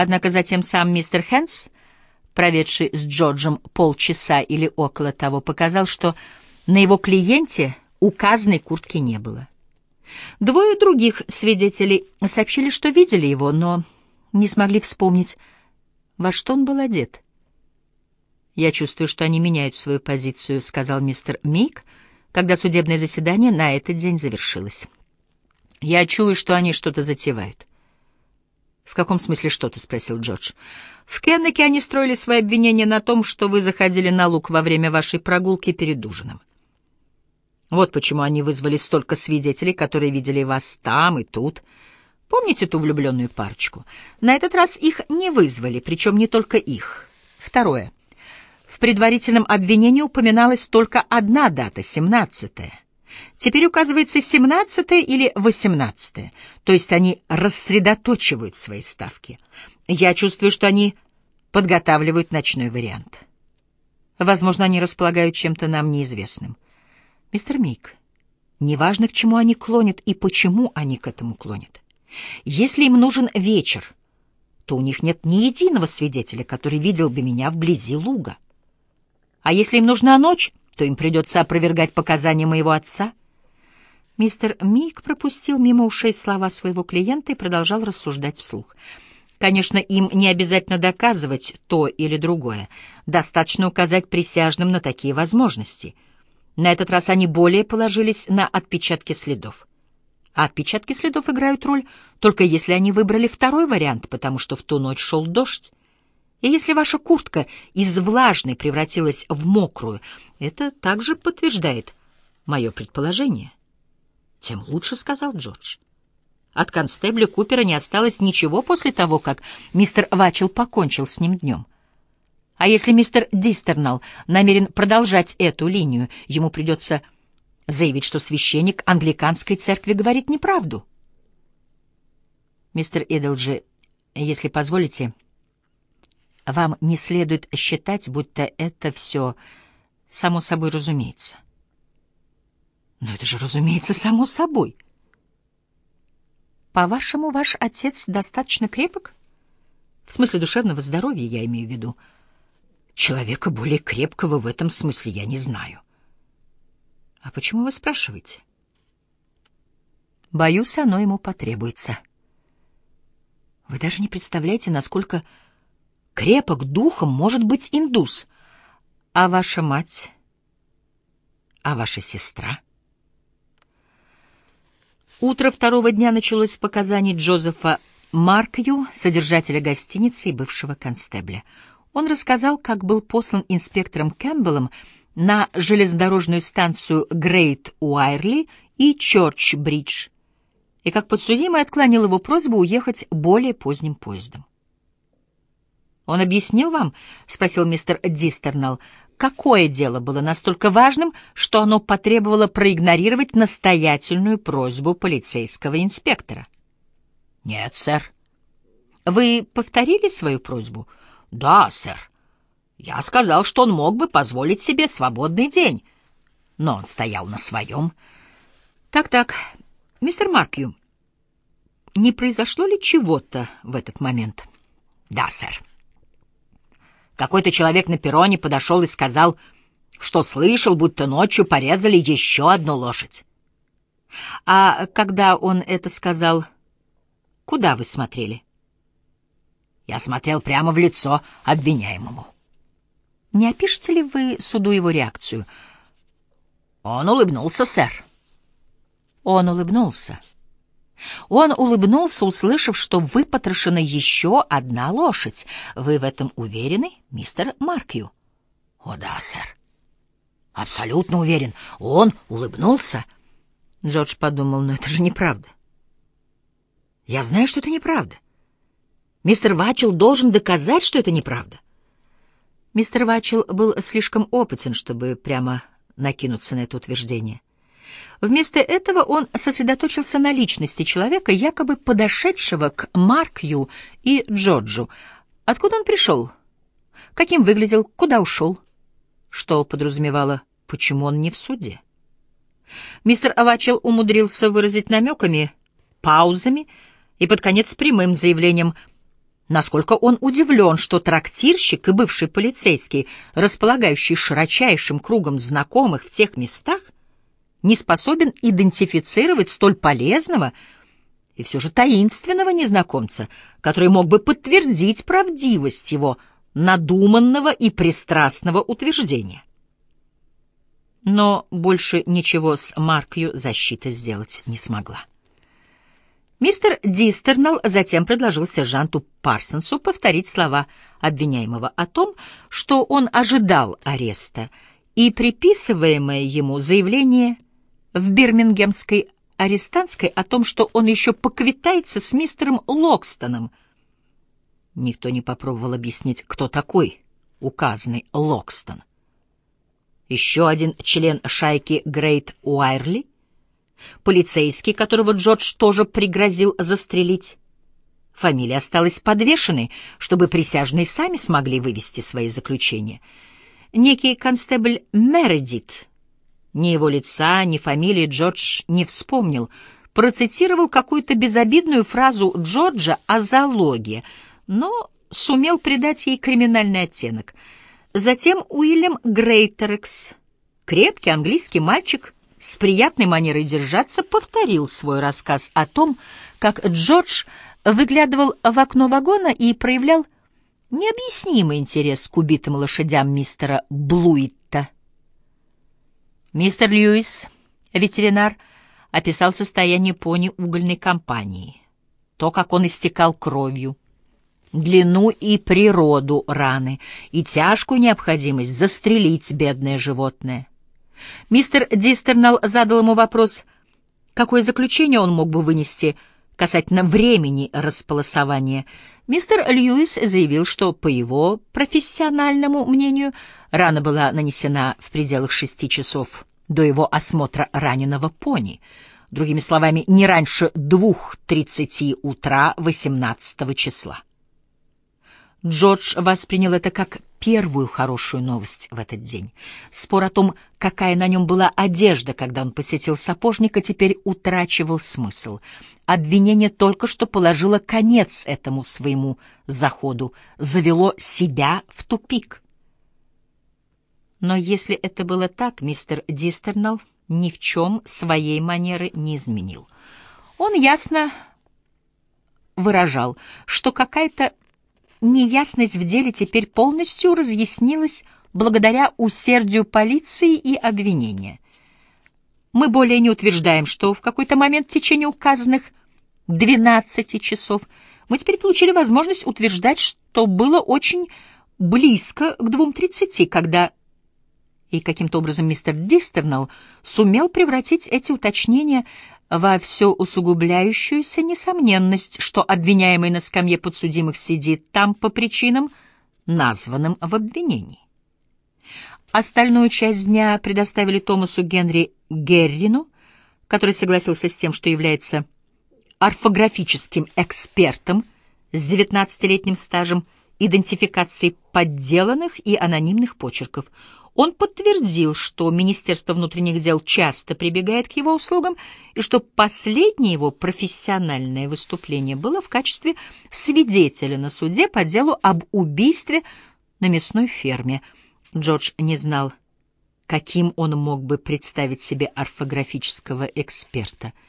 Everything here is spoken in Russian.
Однако затем сам мистер Хэнс, проведший с Джорджем полчаса или около того, показал, что на его клиенте указанной куртки не было. Двое других свидетелей сообщили, что видели его, но не смогли вспомнить, во что он был одет. «Я чувствую, что они меняют свою позицию», — сказал мистер Мик, когда судебное заседание на этот день завершилось. «Я чую, что они что-то затевают». «В каком смысле что-то?» — спросил Джордж. «В Кеннеке они строили свои обвинения на том, что вы заходили на луг во время вашей прогулки перед ужином. Вот почему они вызвали столько свидетелей, которые видели вас там и тут. Помните ту влюбленную парочку? На этот раз их не вызвали, причем не только их. Второе. В предварительном обвинении упоминалась только одна дата — 17-е. Теперь указывается 17 или 18 то есть они рассредоточивают свои ставки. Я чувствую, что они подготавливают ночной вариант. Возможно, они располагают чем-то нам неизвестным. Мистер Мик, неважно, к чему они клонят и почему они к этому клонят. Если им нужен вечер, то у них нет ни единого свидетеля, который видел бы меня вблизи луга. А если им нужна ночь, то им придется опровергать показания моего отца. Мистер Мик пропустил мимо ушей слова своего клиента и продолжал рассуждать вслух. Конечно, им не обязательно доказывать то или другое. Достаточно указать присяжным на такие возможности — на этот раз они более положились на отпечатки следов. А отпечатки следов играют роль только если они выбрали второй вариант, потому что в ту ночь шел дождь. И если ваша куртка из влажной превратилась в мокрую, это также подтверждает мое предположение. Тем лучше, — сказал Джордж. От констебля Купера не осталось ничего после того, как мистер Вачел покончил с ним днем. А если мистер Дистернал намерен продолжать эту линию, ему придется заявить, что священник англиканской церкви говорит неправду. Мистер Идлджи, если позволите, вам не следует считать, будто это все само собой разумеется. Но это же разумеется само собой. По-вашему, ваш отец достаточно крепок? В смысле душевного здоровья, я имею в виду. Человека более крепкого в этом смысле я не знаю. А почему вы спрашиваете? Боюсь, оно ему потребуется. Вы даже не представляете, насколько крепок духом может быть индус. А ваша мать? А ваша сестра? Утро второго дня началось с показаний Джозефа Маркью, содержателя гостиницы и бывшего констебля — он рассказал, как был послан инспектором Кэмпбеллом на железнодорожную станцию Грейт Уайрли и Чорч-Бридж, и как подсудимый отклонил его просьбу уехать более поздним поездом. «Он объяснил вам, — спросил мистер Дистернелл, — какое дело было настолько важным, что оно потребовало проигнорировать настоятельную просьбу полицейского инспектора?» «Нет, сэр». «Вы повторили свою просьбу?» «Да, сэр. Я сказал, что он мог бы позволить себе свободный день, но он стоял на своем». «Так-так, мистер Маркью, не произошло ли чего-то в этот момент?» «Да, сэр. Какой-то человек на перроне подошел и сказал, что слышал, будто ночью порезали еще одну лошадь. А когда он это сказал, куда вы смотрели?» Я смотрел прямо в лицо обвиняемому. Не опишете ли вы суду его реакцию? Он улыбнулся, сэр. Он улыбнулся. Он улыбнулся, услышав, что выпотрошена еще одна лошадь. Вы в этом уверены, мистер Маркью? О, да, сэр. Абсолютно уверен. Он улыбнулся. Джордж подумал, но это же неправда. Я знаю, что это неправда. Мистер Вачел должен доказать, что это неправда. Мистер Вачел был слишком опытен, чтобы прямо накинуться на это утверждение. Вместо этого он сосредоточился на личности человека, якобы подошедшего к Маркью и Джорджу. Откуда он пришел? Каким выглядел? Куда ушел? Что подразумевало, почему он не в суде? Мистер Авачел умудрился выразить намеками, паузами и под конец прямым заявлением насколько он удивлен, что трактирщик и бывший полицейский, располагающий широчайшим кругом знакомых в тех местах, не способен идентифицировать столь полезного и все же таинственного незнакомца, который мог бы подтвердить правдивость его надуманного и пристрастного утверждения. Но больше ничего с Маркью защита сделать не смогла. Мистер Дистернелл затем предложил сержанту Парсонсу повторить слова обвиняемого о том, что он ожидал ареста, и приписываемое ему заявление в бирмингемской арестантской о том, что он еще поквитается с мистером Локстоном. Никто не попробовал объяснить, кто такой указанный Локстон. Еще один член шайки Грейт Уайрли — полицейский, которого Джордж тоже пригрозил застрелить. Фамилия осталась подвешенной, чтобы присяжные сами смогли вывести свои заключения. Некий констебль Мередит, ни его лица, ни фамилии Джордж не вспомнил, процитировал какую-то безобидную фразу Джорджа о залоге, но сумел придать ей криминальный оттенок. Затем Уильям Грейтерекс, крепкий английский мальчик — с приятной манерой держаться повторил свой рассказ о том, как Джордж выглядывал в окно вагона и проявлял необъяснимый интерес к убитым лошадям мистера Блуитта. Мистер Льюис, ветеринар, описал состояние пони угольной компании, то, как он истекал кровью, длину и природу раны и тяжкую необходимость застрелить бедное животное. Мистер Дистернал задал ему вопрос, какое заключение он мог бы вынести касательно времени располосования. Мистер Льюис заявил, что, по его профессиональному мнению, рана была нанесена в пределах шести часов до его осмотра раненого пони. Другими словами, не раньше двух тридцати утра 18 числа. Джордж воспринял это как первую хорошую новость в этот день. Спор о том, какая на нем была одежда, когда он посетил сапожника, теперь утрачивал смысл. Обвинение только что положило конец этому своему заходу, завело себя в тупик. Но если это было так, мистер Дистернелл ни в чем своей манеры не изменил. Он ясно выражал, что какая-то неясность в деле теперь полностью разъяснилась благодаря усердию полиции и обвинения. Мы более не утверждаем, что в какой-то момент в течение указанных 12 часов мы теперь получили возможность утверждать, что было очень близко к 2.30, когда и каким-то образом мистер Дистернелл сумел превратить эти уточнения во все усугубляющуюся несомненность, что обвиняемый на скамье подсудимых сидит там по причинам, названным в обвинении. Остальную часть дня предоставили Томасу Генри Геррину, который согласился с тем, что является орфографическим экспертом с 19-летним стажем идентификации подделанных и анонимных почерков — он подтвердил, что Министерство внутренних дел часто прибегает к его услугам и что последнее его профессиональное выступление было в качестве свидетеля на суде по делу об убийстве на мясной ферме. Джордж не знал, каким он мог бы представить себе орфографического эксперта —